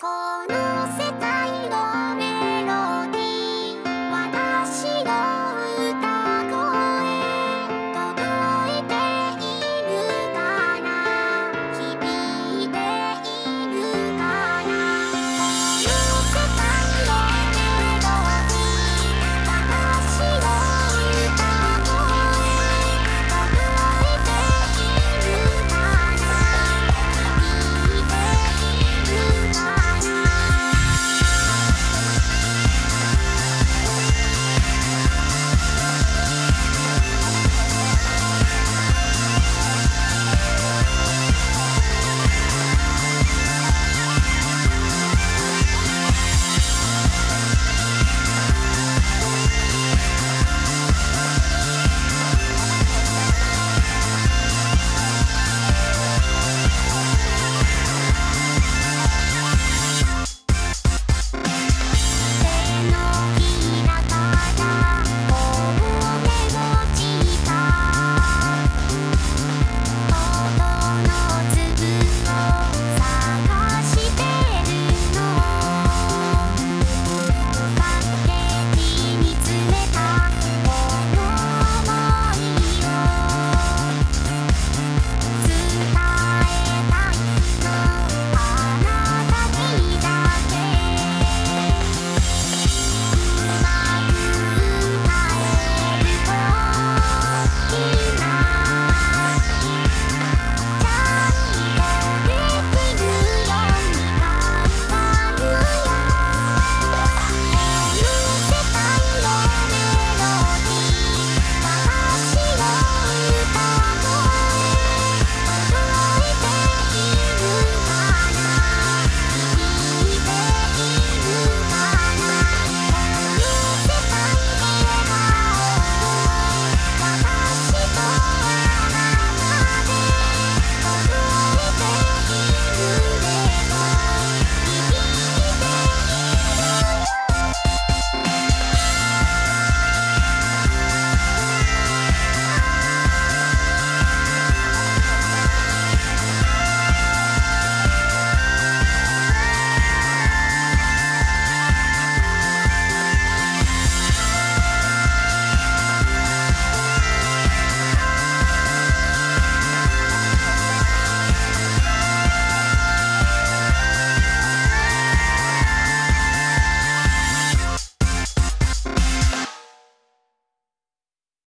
この